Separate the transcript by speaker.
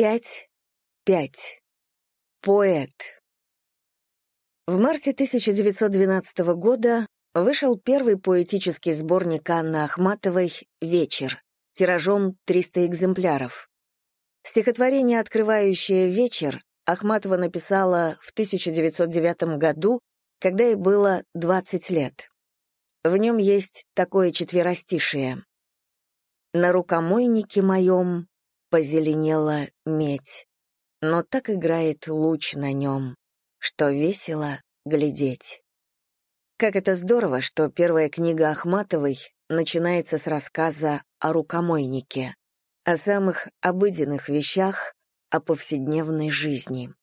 Speaker 1: Пять, пять. Поэт. В марте 1912 года вышел первый поэтический сборник Анны Ахматовой «Вечер», тиражом 300 экземпляров. Стихотворение, открывающее «Вечер», Ахматова написала в 1909 году, когда ей было 20 лет. В нем есть такое четверостишее. «На рукомойнике моем позеленела медь, но так играет луч на нем, что весело глядеть. Как это здорово, что первая книга Ахматовой начинается с рассказа о рукомойнике, о самых обыденных вещах, о повседневной жизни.